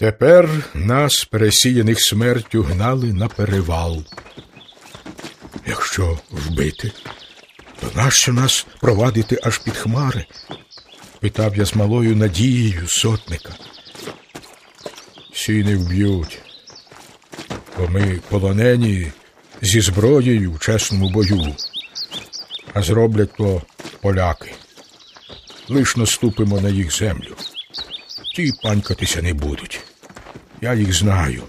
Тепер нас, пересіяних смертю, гнали на перевал. Якщо вбити, то нащо нас провадити аж під хмари? питав я з малою надією сотника. Всі не вб'ють, бо ми полонені зі зброєю в чесному бою, а зроблять то поляки. Лиш наступимо на їх землю. Ті панькатися не будуть. Я їх знаю.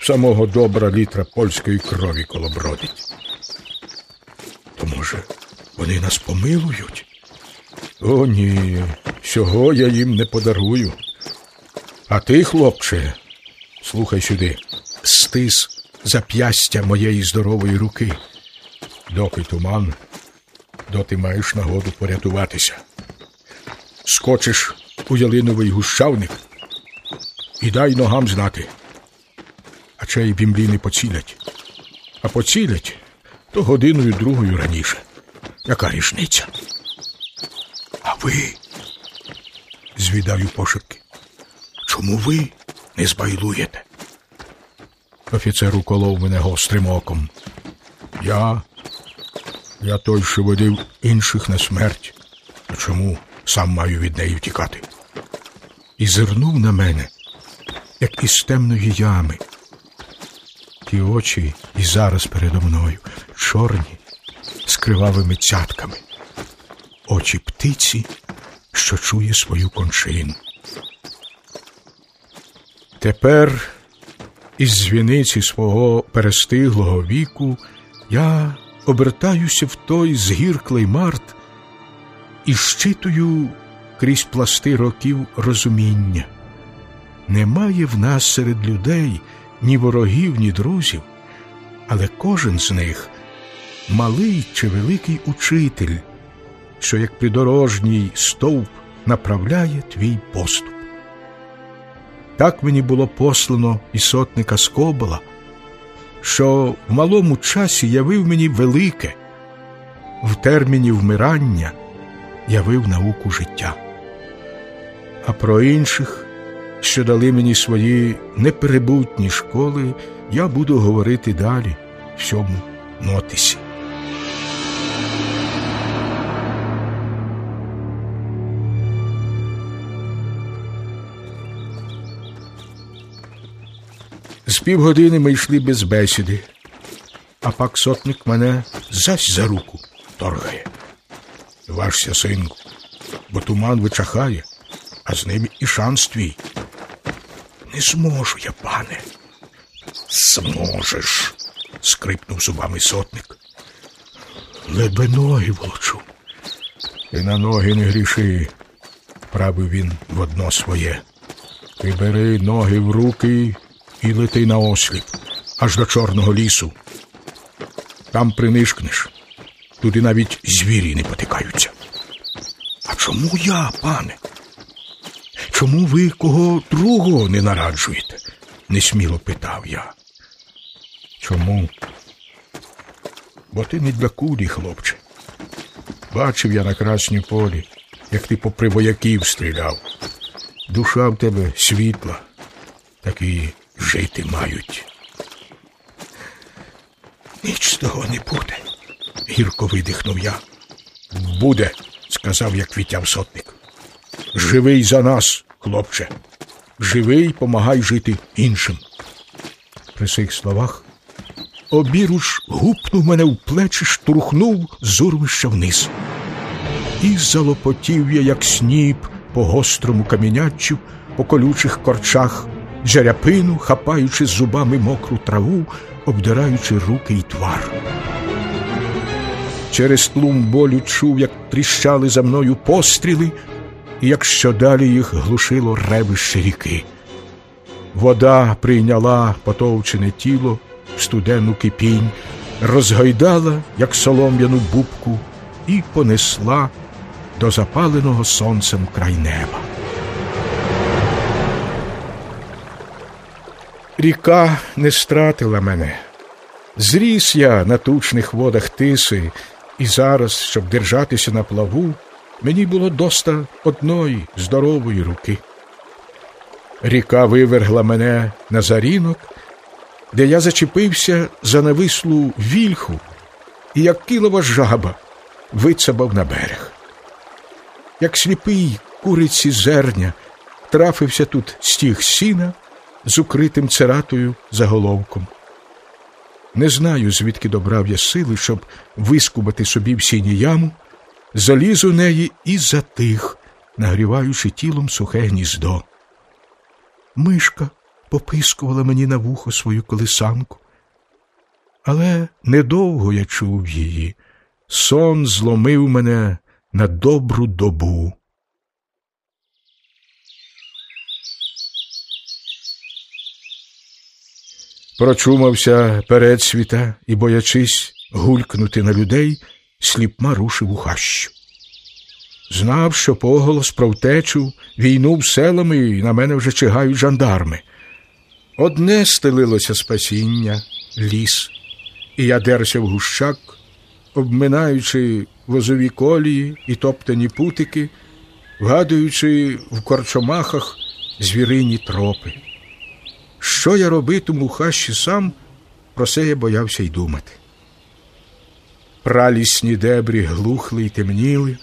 Самого добра літра польської крові колобродить. То, може, вони нас помилують? О, ні, цього я їм не подарую. А ти, хлопче, слухай сюди, стис зап'ястя моєї здорової руки. Доки туман, доти маєш нагоду порятуватися. Скочиш у ялиновий гущавник і дай ногам знати. А чеї бімлі не поцілять. А поцілять то годиною другою раніше. Яка різниця? А ви, звідаю пошепки, чому ви не збайлуєте? Офіцер уколов мене гострим оком. Я, я той, що водив інших на смерть. А чому сам маю від неї втікати? І зирнув на мене, як із темної ями. Ті очі і зараз передо мною чорні, з кривавими цятками, очі птиці, що чує свою кончину. Тепер із звіниці свого перестиглого віку я обертаюся в той згірклий март і щитую крізь пласти років розуміння. Немає в нас серед людей ні ворогів, ні друзів, але кожен з них малий чи великий учитель, що як придорожній стовп направляє твій поступ. Так мені було послано і сотника Скобола, що в малому часі явив мені велике, в терміні вмирання явив науку життя. А про інших, що дали мені свої неперебутні школи, я буду говорити далі в цьому нотисі. З півгодини ми йшли без бесіди, а пак сотник мене зась за руку торгає. Важся, синку, бо туман вичахає, а з ним і шанс твій. Не зможу я, пане. Зможеш, скрипнув зубами сотник. Ледве ноги волочу. Ти на ноги не гріши, правив він водно своє. Ти бери ноги в руки і лети на осліп, аж до Чорного лісу. Там принишкнеш, туди навіть звірі не потикаються. А чому я, пане? Чому ви кого другого не нараджуєте? несміло питав я. Чому? Бо ти не для кулі, хлопче. Бачив я на красній полі, як ти попри вояків стріляв. Душа в тебе світла, такі жити мають. Ніч з того не буде, гірко видихнув я. Буде, сказав, як вітяв сотник. Живий за нас, хлопче. Живий, помагай жити іншим. При цих словах обіруч гупнув мене в плечі, штурхнув з урвища вниз. І залопотів я, як сніп, по гострому каміняччю, по колючих корчах, джеряпину, хапаючи зубами мокру траву, обдираючи руки й твар. Через тлум болю чув, як тріщали за мною постріли, і як щодалі їх глушило ревище ріки. Вода прийняла потовчене тіло в студену кипінь, розгойдала, як солом'яну бубку, і понесла до запаленого сонцем край неба. Ріка не стратила мене. Зріс я на тучних водах тиси, і зараз, щоб держатися на плаву, мені було доста одної здорової руки. Ріка вивергла мене на зарінок, де я зачепився за навислу вільху і, як кілова жаба, вицабав на берег. Як сліпий куриці зерня, трафився тут стіг сіна з укритим цератою заголовком. Не знаю, звідки добрав я сили, щоб вискубати собі в сіні яму, заліз у неї і затих, нагріваючи тілом сухе гніздо. Мишка попискувала мені на вухо свою колисанку, але недовго я чув її. Сон зломив мене на добру добу. Прочумався перед світа і, боячись гулькнути на людей, сліпма рушив у хащу. Знав, що поголос про втечу, війну в селами і на мене вже чигають жандарми. Одне стелилося спасіння, ліс, і я дерся в гущак, обминаючи возові колії і топтані путики, вгадуючи в корчомахах звірині тропи. Що я робитиму в хащі сам, про це я боявся й думати. Пралісні дебрі глухли й темніли,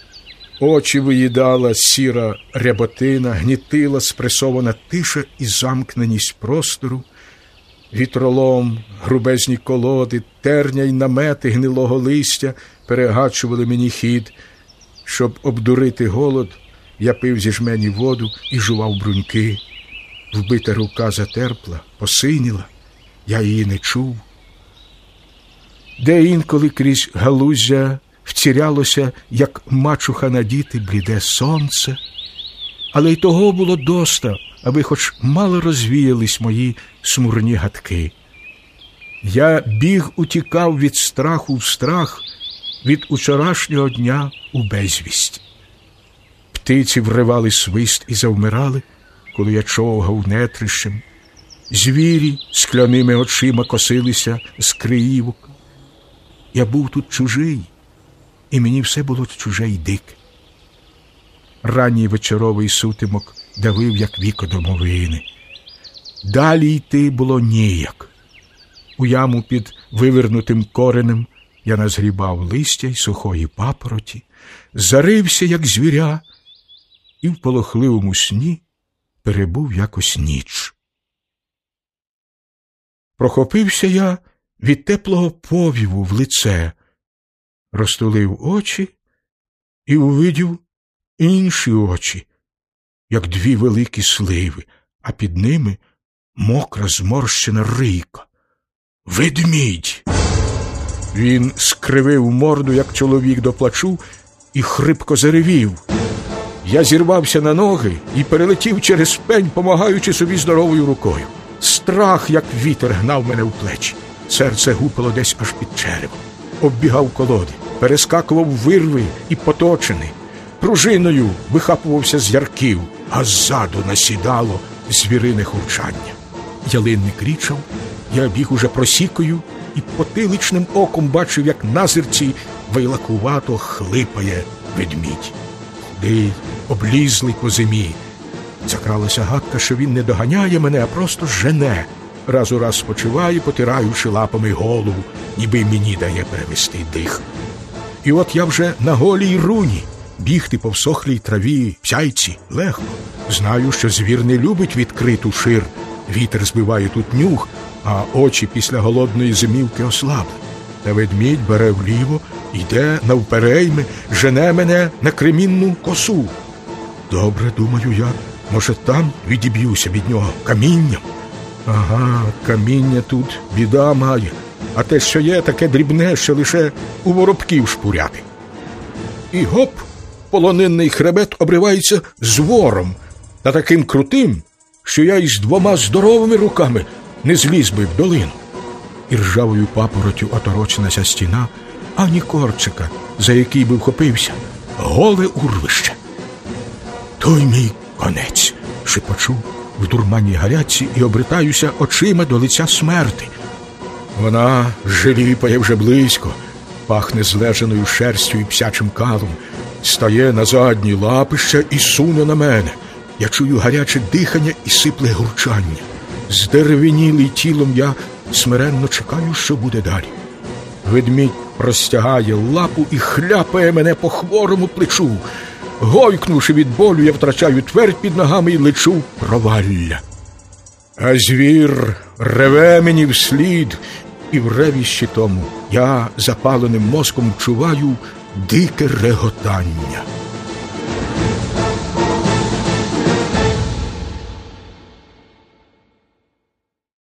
очі виїдала сіра ряботина, гнітила спресована тиша і замкненість простору, вітролом, грубезні колоди, терня й намети гнилого листя перегачували мені хід. Щоб обдурити голод, я пив зі жмені воду і жував бруньки. Вбита рука затерпла, посиніла, я її не чув. Де інколи крізь галуздя вцірялося, як мачуха на діти, бліде сонце, але й того було доста, аби хоч мало розвіялись мої смурні гадки. Я біг утікав від страху в страх, від учорашнього дня у безвість. Птиці вривали свист і завмирали коли я човгав нетрищем. Звірі скляними очима косилися з криївок. Я був тут чужий, і мені все було чуже й дике. Ранній вечоровий сутимок давив, як віко домовини. Далі йти було ніяк. У яму під вивернутим коренем я назгрібав листя й сухої папороті, зарився, як звіря, і в полохливому сні перебув якось ніч. Прохопився я від теплого повіву в лице, розтулив очі і увидів інші очі, як дві великі сливи, а під ними мокра зморщена рийка. Ведмідь. Він скривив морду, як чоловік до плачу, і хрипко заревів. Я зірвався на ноги і перелетів через пень, помагаючи собі здоровою рукою. Страх, як вітер, гнав мене в плечі. Серце гупало десь аж під черевом. Оббігав колоди, перескакував вирви і поточини. Пружиною вихапувався з ярків, а ззаду насідало звірине хурчання. Ялинник річав, я біг уже просікою і потиличним оком бачив, як на зерці вилакувато хлипає ведмідь. Худий, облізлий по зимі. Закралася гадка, що він не доганяє мене, а просто жене. Раз у раз спочиває, потираючи лапами голову, ніби мені дає перевести дих. І от я вже на голій руні бігти по всохлій траві, псяйці легко. Знаю, що звір не любить відкриту шир. Вітер збиває тут нюх, а очі після голодної зимівки ослабли. Та ведмідь бере вліво, йде навперейми, жене мене на кремінну косу. Добре, думаю я, може, там відіб'юся від нього камінням. Ага, каміння тут біда має, а те, що є, таке дрібне, що лише у воробків шпуряти. І гоп, полонинний хребет обривається звором та таким крутим, що я із двома здоровими руками не зліз би в долину. І ржавою папоротю оторочена стіна, ані корчика, за який би вхопився, голе урвище. Той мій конець, шепочу в дурманій гарячці і обритаюся очима до лиця смерти. Вона жиліпає вже близько, пахне злеженою шерстю і псячим калом, стає на задні лапища і суне на мене. Я чую гаряче дихання і сипле гурчання. Здеревенілий тілом я смиренно чекаю, що буде далі. Ведмідь простягає лапу і хляпає мене по хворому плечу. Гойкнувши від болю, я втрачаю твердь під ногами і лечу в провалля. А звір реве мені вслід, і в ревіщі тому я запаленим мозком чуваю дике реготання.